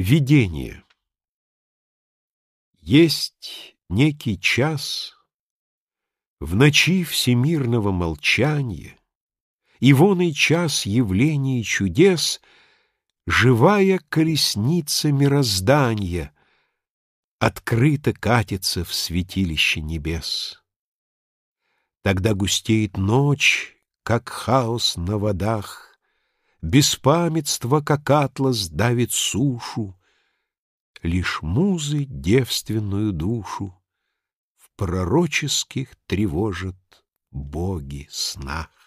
Видение Есть некий час В ночи всемирного молчания И вон и час явлений чудес Живая колесница мироздания Открыто катится в святилище небес. Тогда густеет ночь, как хаос на водах, Беспамятство, как атлас, давит сушу, Лишь музы девственную душу В пророческих тревожат боги снах.